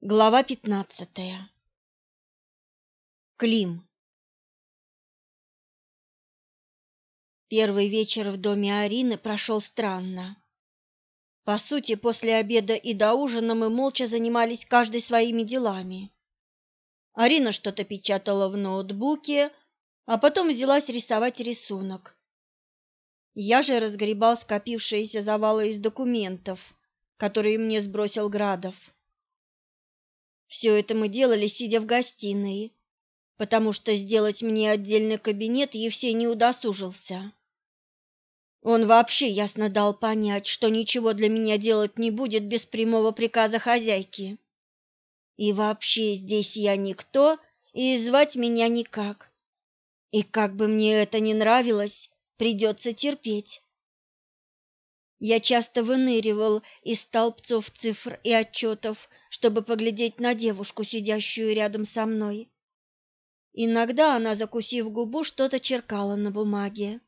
Глава пятнадцатая. Клим. Первый вечер в доме Арины прошел странно. По сути, после обеда и до ужина мы молча занимались каждый своими делами. Арина что-то печатала в ноутбуке, а потом взялась рисовать рисунок. Я же разгребал скопившиеся завалы из документов, которые мне сбросил Градов. Все это мы делали, сидя в гостиной, потому что сделать мне отдельный кабинет Евсей не удосужился. Он вообще ясно дал понять, что ничего для меня делать не будет без прямого приказа хозяйки. И вообще здесь я никто, и звать меня никак. И как бы мне это ни нравилось, придется терпеть. Я часто выныривал из столбцов цифр и отчетов, чтобы поглядеть на девушку, сидящую рядом со мной. Иногда она, закусив губу, что-то черкала на бумаге.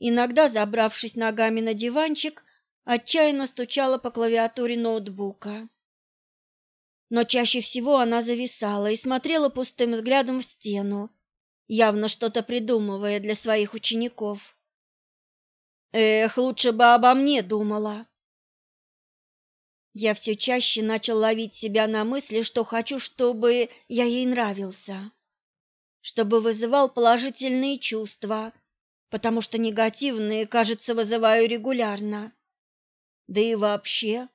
Иногда, забравшись ногами на диванчик, отчаянно стучала по клавиатуре ноутбука. Но чаще всего она зависала и смотрела пустым взглядом в стену, явно что-то придумывая для своих учеников. Эх, лучше бы обо мне думала. Я все чаще начал ловить себя на мысли, что хочу, чтобы я ей нравился, чтобы вызывал положительные чувства, потому что негативные, кажется, вызываю регулярно. Да и вообще,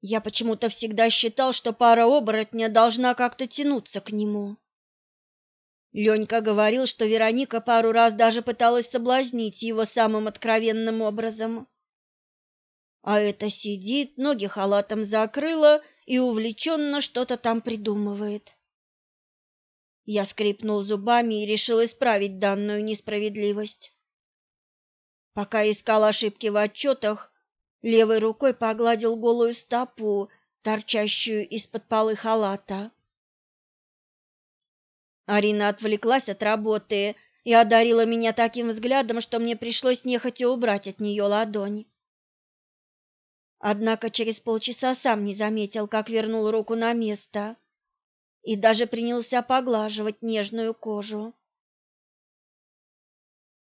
я почему-то всегда считал, что пара оборотня должна как-то тянуться к нему. Ленька говорил, что Вероника пару раз даже пыталась соблазнить его самым откровенным образом. А это сидит, ноги халатом закрыла и увлеченно что-то там придумывает. Я скрипнул зубами и решил исправить данную несправедливость. Пока искал ошибки в отчетах, левой рукой погладил голую стопу, торчащую из-под полы халата. Арина отвлеклась от работы и одарила меня таким взглядом, что мне пришлось нехотя убрать от нее ладонь. Однако через полчаса сам не заметил, как вернул руку на место и даже принялся поглаживать нежную кожу.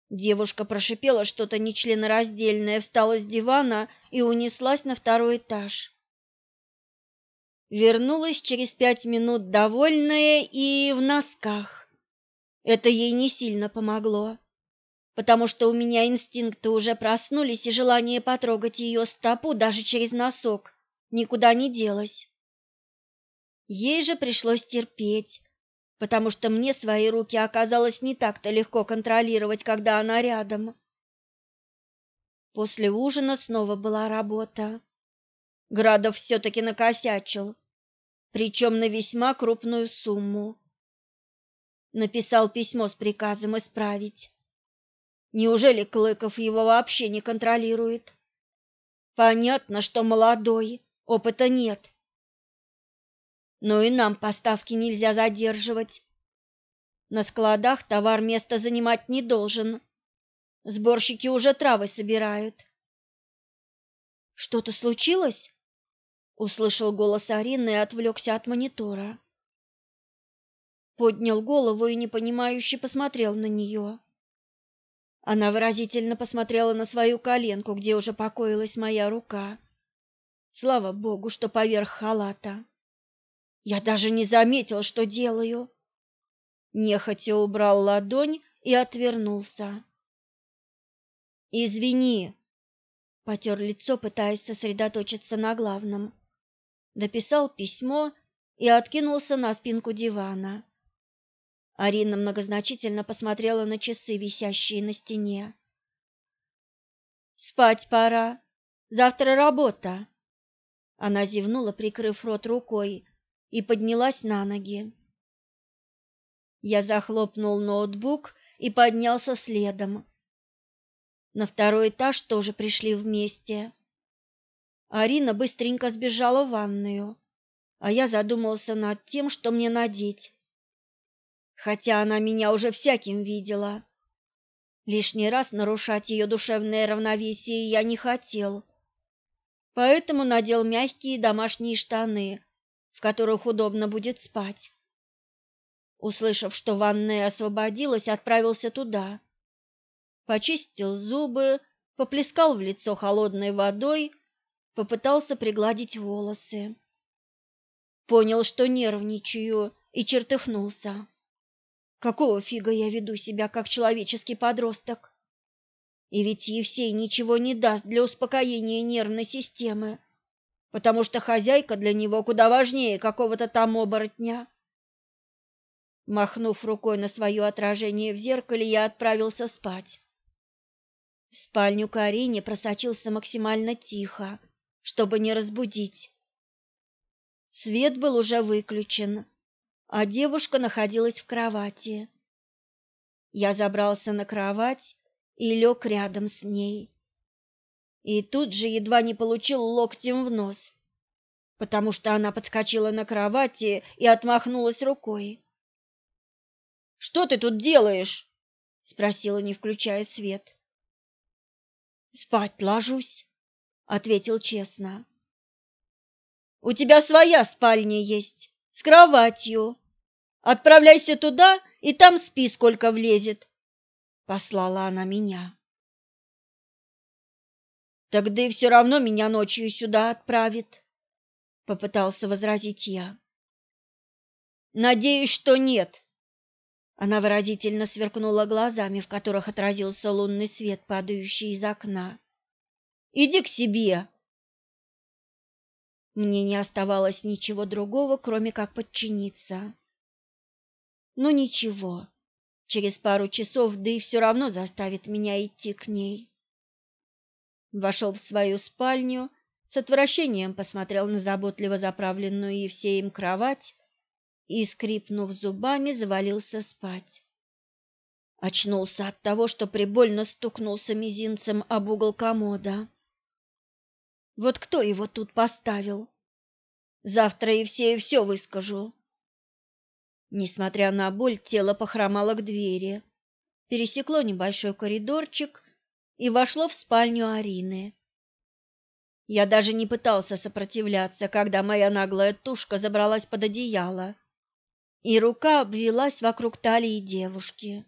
Девушка прошипела что-то нечленораздельное, встала с дивана и унеслась на второй этаж. Вернулась через пять минут довольная и в носках. Это ей не сильно помогло, потому что у меня инстинкты уже проснулись, и желание потрогать ее стопу даже через носок никуда не делось. Ей же пришлось терпеть, потому что мне свои руки оказалось не так-то легко контролировать, когда она рядом. После ужина снова была работа. Градов все-таки накосячил причем на весьма крупную сумму. Написал письмо с приказом исправить. Неужели Клыков его вообще не контролирует? Понятно, что молодой, опыта нет. Но и нам поставки нельзя задерживать. На складах товар место занимать не должен. Сборщики уже травы собирают. Что-то случилось? Услышал голос Арины и отвлекся от монитора. Поднял голову и непонимающе посмотрел на нее. Она выразительно посмотрела на свою коленку, где уже покоилась моя рука. Слава богу, что поверх халата. Я даже не заметил, что делаю. Нехотя убрал ладонь и отвернулся. «Извини», — потер лицо, пытаясь сосредоточиться на главном дописал письмо и откинулся на спинку дивана. Арина многозначительно посмотрела на часы, висящие на стене. «Спать пора. Завтра работа». Она зевнула, прикрыв рот рукой, и поднялась на ноги. Я захлопнул ноутбук и поднялся следом. На второй этаж тоже пришли вместе. Арина быстренько сбежала в ванную, а я задумался над тем, что мне надеть. Хотя она меня уже всяким видела. Лишний раз нарушать ее душевное равновесие я не хотел. Поэтому надел мягкие домашние штаны, в которых удобно будет спать. Услышав, что ванная освободилась, отправился туда. Почистил зубы, поплескал в лицо холодной водой, попытался пригладить волосы. Понял, что нервничаю, и чертыхнулся. Какого фига я веду себя как человеческий подросток? И ведь Евсей ничего не даст для успокоения нервной системы, потому что хозяйка для него куда важнее какого-то там оборотня. Махнув рукой на свое отражение в зеркале, я отправился спать. В спальню Карине просочился максимально тихо, чтобы не разбудить. Свет был уже выключен, а девушка находилась в кровати. Я забрался на кровать и лег рядом с ней. И тут же едва не получил локтем в нос, потому что она подскочила на кровати и отмахнулась рукой. «Что ты тут делаешь?» — спросила, не включая свет. «Спать ложусь», — ответил честно. «У тебя своя спальня есть, с кроватью. Отправляйся туда и там спи, сколько влезет», — послала она меня. «Тогда и все равно меня ночью сюда отправит», — попытался возразить я. «Надеюсь, что нет». Она выразительно сверкнула глазами, в которых отразился лунный свет, падающий из окна. «Иди к себе!» Мне не оставалось ничего другого, кроме как подчиниться. Ну ничего, через пару часов да и все равно заставит меня идти к ней. Вошел в свою спальню, с отвращением посмотрел на заботливо заправленную Евсеем кровать и, скрипнув зубами, завалился спать. Очнулся от того, что прибольно стукнулся мизинцем об угол комода. Вот кто его тут поставил? Завтра Евсею все выскажу. Несмотря на боль, тело похромало к двери, пересекло небольшой коридорчик и вошло в спальню Арины. Я даже не пытался сопротивляться, когда моя наглая тушка забралась под одеяло, и рука обвелась вокруг талии девушки.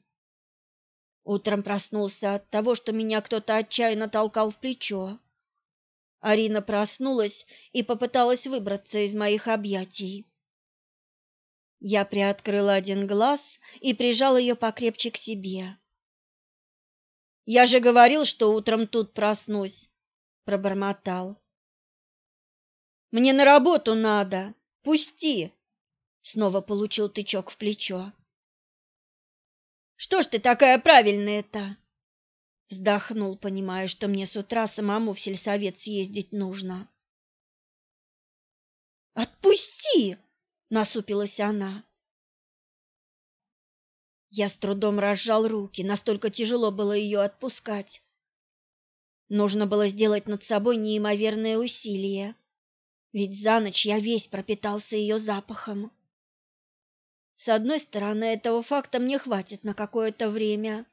Утром проснулся от того, что меня кто-то отчаянно толкал в плечо. Арина проснулась и попыталась выбраться из моих объятий. Я приоткрыла один глаз и прижал ее покрепче к себе. «Я же говорил, что утром тут проснусь», — пробормотал. «Мне на работу надо. Пусти!» Снова получил тычок в плечо. «Что ж ты такая правильная-то?» Вздохнул, понимая, что мне с утра самому в сельсовет съездить нужно. «Отпусти!» — насупилась она. Я с трудом разжал руки, настолько тяжело было ее отпускать. Нужно было сделать над собой неимоверное усилие, ведь за ночь я весь пропитался ее запахом. С одной стороны, этого факта мне хватит на какое-то время,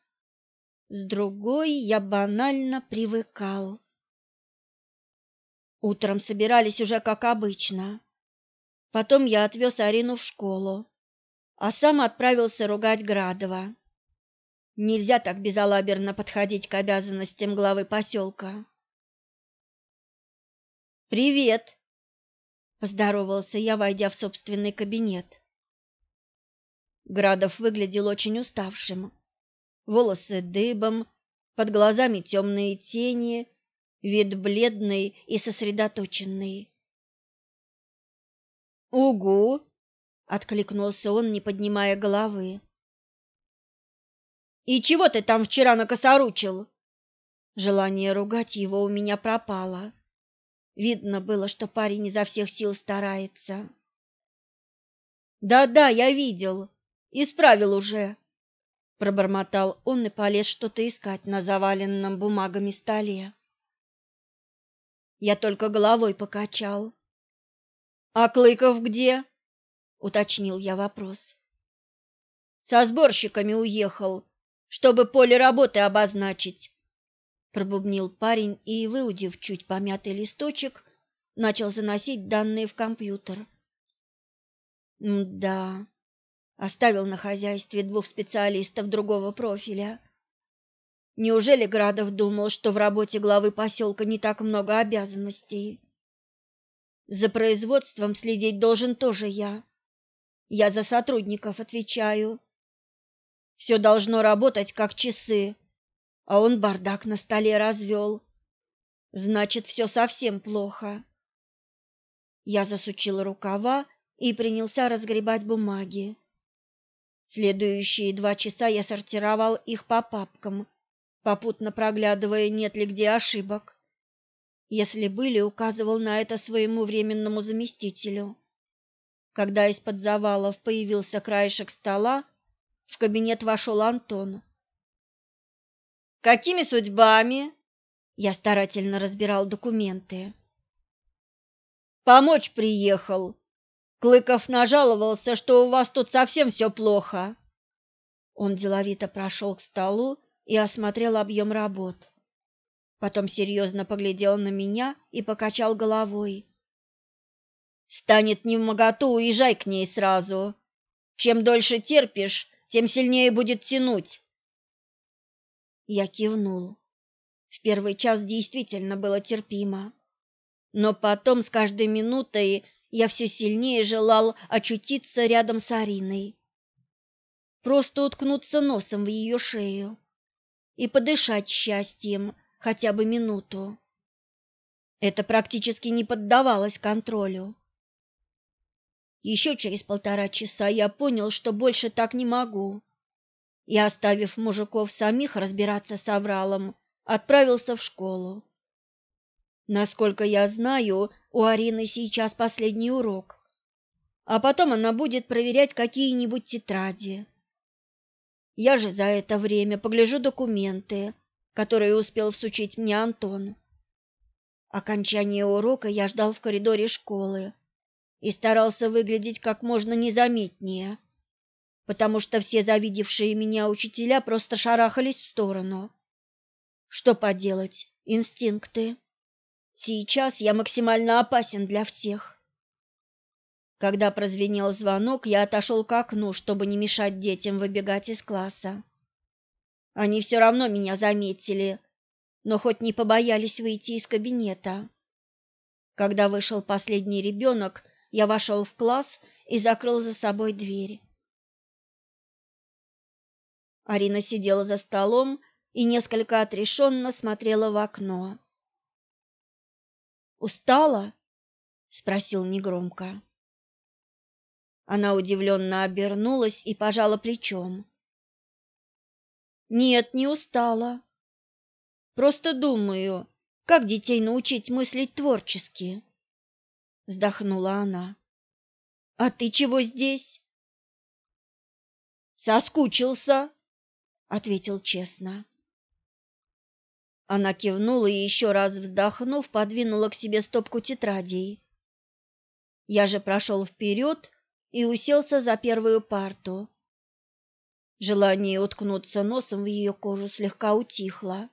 с другой я банально привыкал. Утром собирались уже как обычно. Потом я отвез Арину в школу, а сам отправился ругать Градова. Нельзя так безалаберно подходить к обязанностям главы поселка. «Привет!» – поздоровался я, войдя в собственный кабинет. Градов выглядел очень уставшим волосы дыбом, под глазами темные тени, вид бледный и сосредоточенный. «Угу!» — откликнулся он, не поднимая головы. «И чего ты там вчера накосоручил?» Желание ругать его у меня пропало. Видно было, что парень изо всех сил старается. «Да-да, я видел. Исправил уже пробормотал он и полез что-то искать на заваленном бумагами столе. Я только головой покачал. А Клыков где? уточнил я вопрос. Со сборщиками уехал, чтобы поле работы обозначить, пробубнил парень и, выудив чуть помятый листочек, начал заносить данные в компьютер. да, оставил на хозяйстве двух специалистов другого профиля. Неужели Градов думал, что в работе главы поселка не так много обязанностей? За производством следить должен тоже я. Я за сотрудников отвечаю. Все должно работать как часы, а он бардак на столе развел. Значит, все совсем плохо. Я засучил рукава и принялся разгребать бумаги. Следующие два часа я сортировал их по папкам, попутно проглядывая, нет ли где ошибок. Если были, указывал на это своему временному заместителю. Когда из-под завалов появился краешек стола, в кабинет вошел Антон. «Какими судьбами?» Я старательно разбирал документы. «Помочь приехал», Клыков нажаловался, что у вас тут совсем все плохо. Он деловито прошел к столу и осмотрел объем работ. Потом серьезно поглядел на меня и покачал головой. «Станет не в моготу, уезжай к ней сразу. Чем дольше терпишь, тем сильнее будет тянуть». Я кивнул. В первый час действительно было терпимо. Но потом с каждой минутой я все сильнее желал очутиться рядом с Ариной. Просто уткнуться носом в ее шею и подышать счастьем хотя бы минуту. Это практически не поддавалось контролю. Еще через полтора часа я понял, что больше так не могу. И, оставив мужиков самих разбираться с авралом, отправился в школу. Насколько я знаю, у Арины сейчас последний урок, а потом она будет проверять какие-нибудь тетради. Я же за это время погляжу документы, которые успел всучить мне Антон. Окончание урока я ждал в коридоре школы и старался выглядеть как можно незаметнее, потому что все завидевшие меня учителя просто шарахались в сторону. Что поделать, инстинкты. Сейчас я максимально опасен для всех. Когда прозвенел звонок, я отошел к окну, чтобы не мешать детям выбегать из класса. Они все равно меня заметили, но хоть не побоялись выйти из кабинета. Когда вышел последний ребенок, я вошел в класс и закрыл за собой дверь. Арина сидела за столом и несколько отрешенно смотрела в окно. Устала? спросил негромко. Она удивленно обернулась и пожала плечом. Нет, не устала. Просто думаю, как детей научить мыслить творчески. Вздохнула она. А ты чего здесь? Соскучился, ответил честно. Она кивнула и еще раз вздохнув, подвинула к себе стопку тетрадей. Я же прошел вперед и уселся за первую парту. Желание уткнуться носом в ее кожу слегка утихло.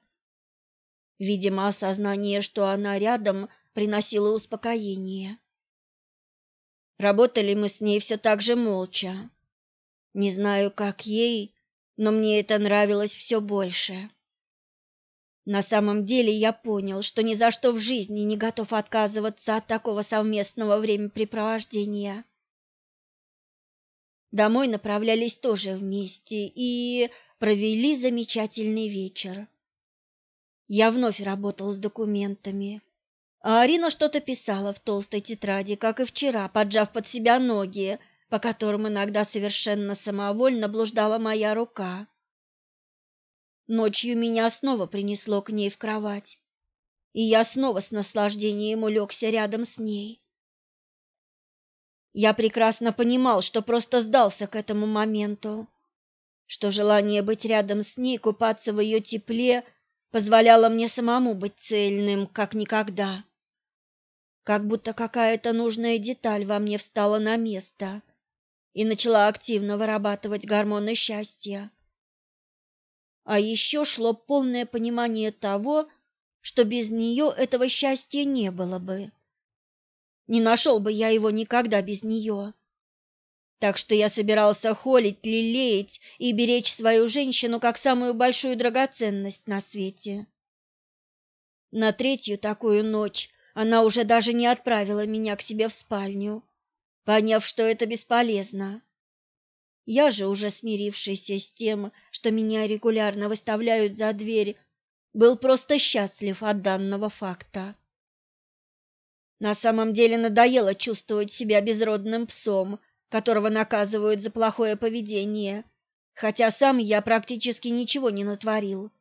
Видимо, осознание, что она рядом, приносило успокоение. Работали мы с ней все так же молча. Не знаю, как ей, но мне это нравилось все больше. На самом деле я понял, что ни за что в жизни не готов отказываться от такого совместного времяпрепровождения. Домой направлялись тоже вместе и провели замечательный вечер. Я вновь работал с документами, а Арина что-то писала в толстой тетради, как и вчера, поджав под себя ноги, по которым иногда совершенно самовольно блуждала моя рука. Ночью меня снова принесло к ней в кровать, и я снова с наслаждением улегся рядом с ней. Я прекрасно понимал, что просто сдался к этому моменту, что желание быть рядом с ней, купаться в ее тепле, позволяло мне самому быть цельным, как никогда. Как будто какая-то нужная деталь во мне встала на место и начала активно вырабатывать гормоны счастья. А еще шло полное понимание того, что без нее этого счастья не было бы. Не нашел бы я его никогда без нее. Так что я собирался холить, лелеять и беречь свою женщину как самую большую драгоценность на свете. На третью такую ночь она уже даже не отправила меня к себе в спальню, поняв, что это бесполезно. Я же, уже смирившийся с тем, что меня регулярно выставляют за дверь, был просто счастлив от данного факта. На самом деле надоело чувствовать себя безродным псом, которого наказывают за плохое поведение, хотя сам я практически ничего не натворил.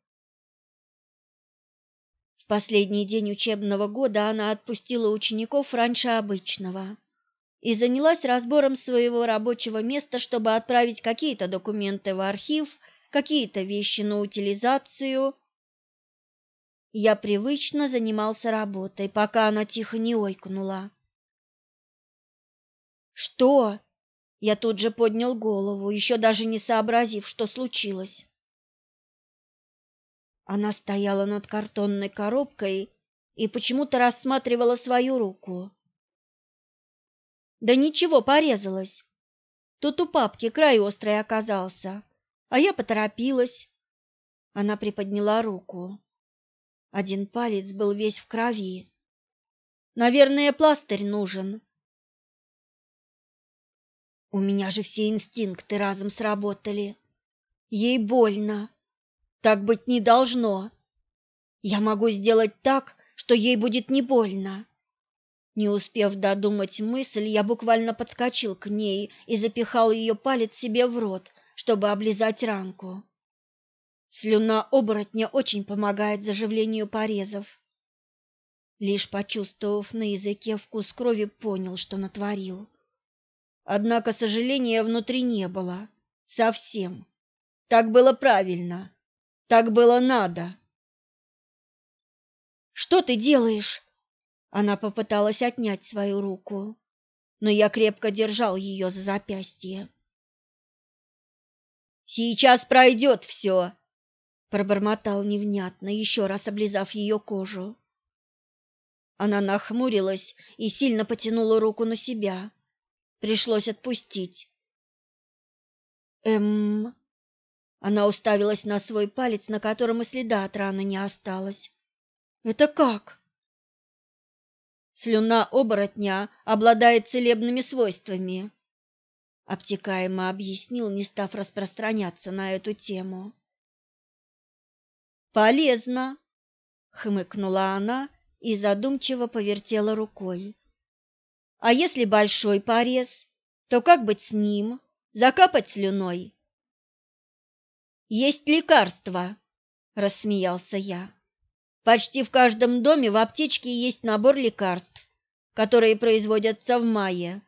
В последний день учебного года она отпустила учеников раньше обычного и занялась разбором своего рабочего места, чтобы отправить какие-то документы в архив, какие-то вещи на утилизацию. Я привычно занимался работой, пока она тихо не ойкнула. «Что?» Я тут же поднял голову, еще даже не сообразив, что случилось. Она стояла над картонной коробкой и почему-то рассматривала свою руку. Да ничего, порезалась. Тут у папки край острый оказался, а я поторопилась. Она приподняла руку. Один палец был весь в крови. Наверное, пластырь нужен. У меня же все инстинкты разом сработали. Ей больно. Так быть не должно. Я могу сделать так, что ей будет не больно. Не успев додумать мысль, я буквально подскочил к ней и запихал ее палец себе в рот, чтобы облизать ранку. Слюна оборотня очень помогает заживлению порезов. Лишь почувствовав на языке вкус крови, понял, что натворил. Однако сожаления внутри не было. Совсем. Так было правильно. Так было надо. «Что ты делаешь?» Она попыталась отнять свою руку, но я крепко держал ее за запястье. «Сейчас пройдет все!» — пробормотал невнятно, еще раз облизав ее кожу. Она нахмурилась и сильно потянула руку на себя. Пришлось отпустить. «Эм...» Она уставилась на свой палец, на котором и следа от раны не осталось. «Это как?» Слюна оборотня обладает целебными свойствами, обтекаемо объяснил, не став распространяться на эту тему. Полезно, хмыкнула она и задумчиво повертела рукой. А если большой порез, то как быть с ним? Закапать слюной? Есть лекарства, рассмеялся я. Почти в каждом доме в аптечке есть набор лекарств, которые производятся в мае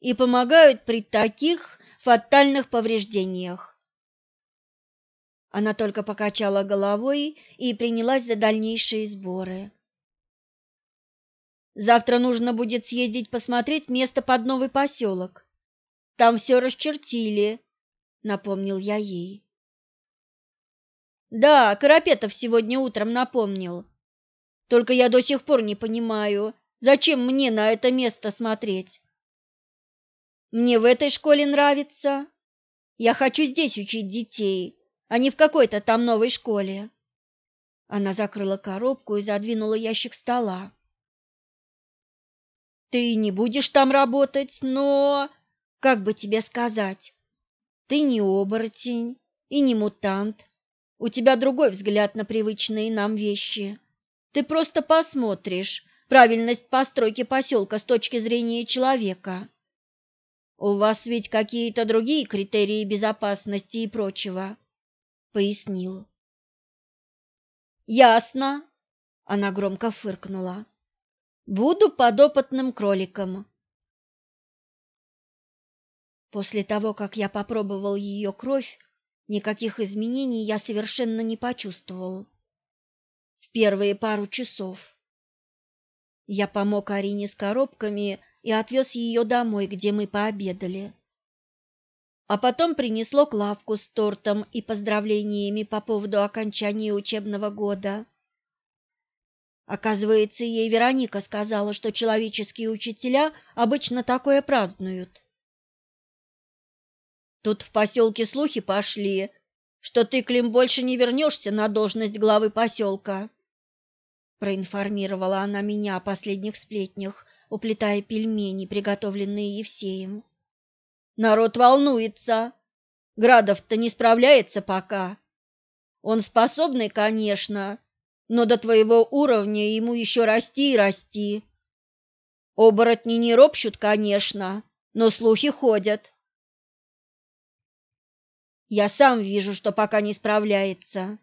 и помогают при таких фатальных повреждениях. Она только покачала головой и принялась за дальнейшие сборы. Завтра нужно будет съездить посмотреть место под новый поселок. Там все расчертили, напомнил я ей. Да, Карапетов сегодня утром напомнил. Только я до сих пор не понимаю, зачем мне на это место смотреть. Мне в этой школе нравится. Я хочу здесь учить детей, а не в какой-то там новой школе. Она закрыла коробку и задвинула ящик стола. Ты не будешь там работать, но как бы тебе сказать? Ты не оборотень и не мутант. У тебя другой взгляд на привычные нам вещи. Ты просто посмотришь правильность постройки поселка с точки зрения человека. У вас ведь какие-то другие критерии безопасности и прочего, пояснил. Ясно, она громко фыркнула. Буду подопытным кроликом. После того, как я попробовал ее кровь, Никаких изменений я совершенно не почувствовал. В первые пару часов я помог Арине с коробками и отвез ее домой, где мы пообедали. А потом принесло Клавку с тортом и поздравлениями по поводу окончания учебного года. Оказывается, ей Вероника сказала, что человеческие учителя обычно такое празднуют. Тут в поселке слухи пошли, что ты, Клим, больше не вернешься на должность главы поселка. Проинформировала она меня о последних сплетнях, уплетая пельмени, приготовленные Евсеем. Народ волнуется. Градов-то не справляется пока. Он способный, конечно, но до твоего уровня ему еще расти и расти. Оборотни не ропщут, конечно, но слухи ходят. Я сам вижу, что пока не справляется.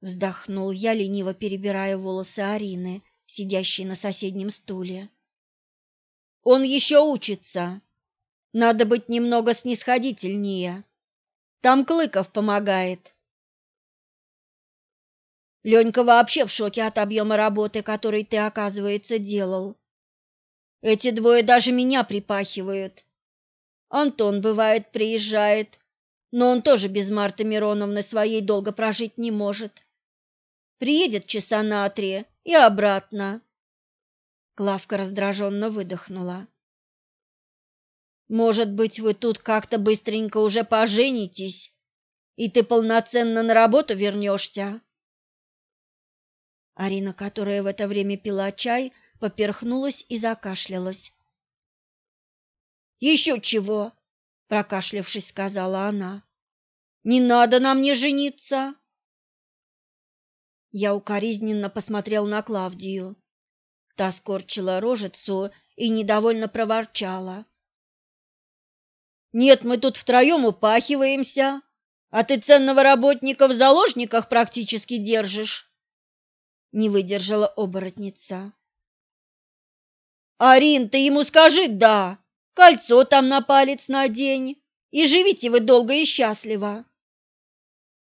Вздохнул я, лениво перебирая волосы Арины, сидящей на соседнем стуле. Он еще учится. Надо быть немного снисходительнее. Там Клыков помогает. Ленька вообще в шоке от объема работы, который ты, оказывается, делал. Эти двое даже меня припахивают. Антон, бывает, приезжает, но он тоже без Марты Мироновны своей долго прожить не может. Приедет часа на три и обратно. Клавка раздраженно выдохнула. Может быть, вы тут как-то быстренько уже поженитесь, и ты полноценно на работу вернешься?» Арина, которая в это время пила чай, поперхнулась и закашлялась. «Еще чего!» — прокашлявшись, сказала она. «Не надо на мне жениться!» Я укоризненно посмотрел на Клавдию. Та скорчила рожицу и недовольно проворчала. «Нет, мы тут втроем упахиваемся, а ты ценного работника в заложниках практически держишь!» Не выдержала оборотница. «Арин, ты ему скажи «да», кольцо там на палец надень, и живите вы долго и счастливо.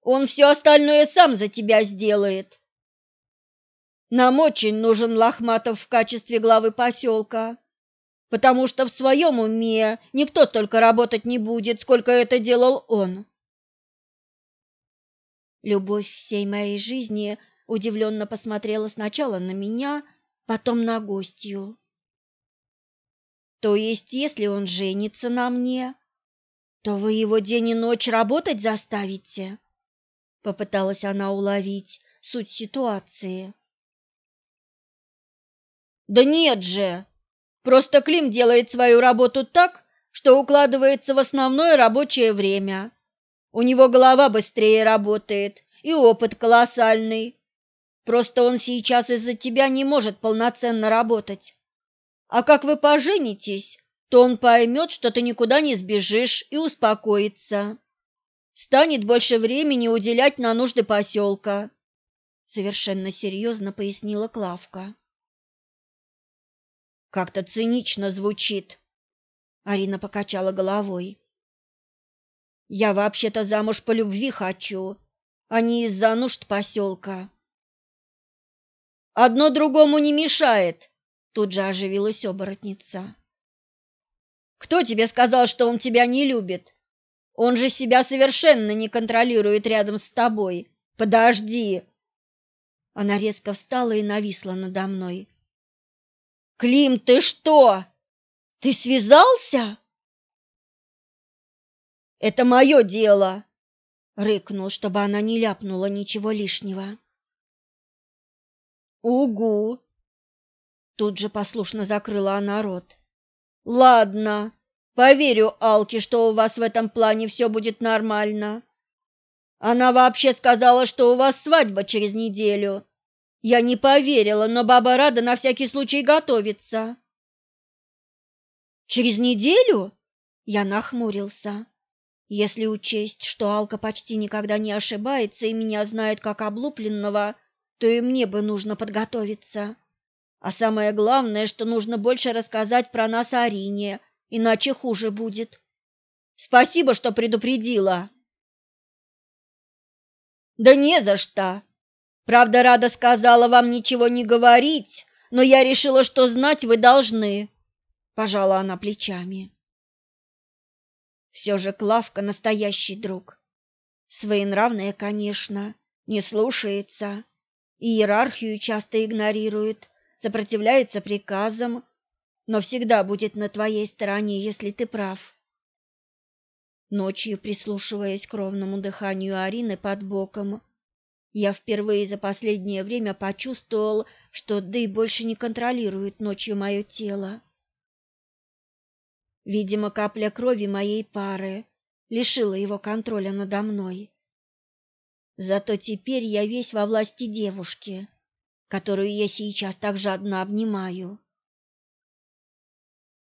Он все остальное сам за тебя сделает. Нам очень нужен Лохматов в качестве главы поселка, потому что в своем уме никто только работать не будет, сколько это делал он. Любовь всей моей жизни удивленно посмотрела сначала на меня, потом на гостью. То есть, если он женится на мне, то вы его день и ночь работать заставите? Попыталась она уловить суть ситуации. Да нет же. Просто Клим делает свою работу так, что укладывается в основное рабочее время. У него голова быстрее работает и опыт колоссальный. Просто он сейчас из-за тебя не может полноценно работать. А как вы поженитесь, то он поймет, что ты никуда не сбежишь и успокоится. Станет больше времени уделять на нужды поселка. Совершенно серьезно пояснила Клавка. Как-то цинично звучит. Арина покачала головой. Я вообще-то замуж по любви хочу, а не из-за нужд поселка. Одно другому не мешает, тут же оживилась оборотница. Кто тебе сказал, что он тебя не любит? Он же себя совершенно не контролирует рядом с тобой. Подожди. Она резко встала и нависла надо мной. Клим, ты что? Ты связался? Это мое дело, рыкнул, чтобы она не ляпнула ничего лишнего. Угу. Тут же послушно закрыла она рот. Ладно, поверю Алке, что у вас в этом плане все будет нормально. Она вообще сказала, что у вас свадьба через неделю. Я не поверила, но баба Рада на всякий случай готовится. Через неделю? Я нахмурился. Если учесть, что Алка почти никогда не ошибается и меня знает как облупленного, то и мне бы нужно подготовиться. А самое главное, что нужно больше рассказать про нас Арине, иначе хуже будет. Спасибо, что предупредила. Да не за что. Правда, Рада сказала вам ничего не говорить, но я решила, что знать вы должны. Пожала она плечами. Все же Клавка настоящий друг. Своенравная, конечно, не слушается, иерархию часто игнорирует, сопротивляется приказам, но всегда будет на твоей стороне, если ты прав. Ночью, прислушиваясь к ровному дыханию Арины под боком, я впервые за последнее время почувствовал, что Дэй больше не контролирует ночью мое тело. Видимо, капля крови моей пары лишила его контроля надо мной. Зато теперь я весь во власти девушки, которую я сейчас так жадно обнимаю.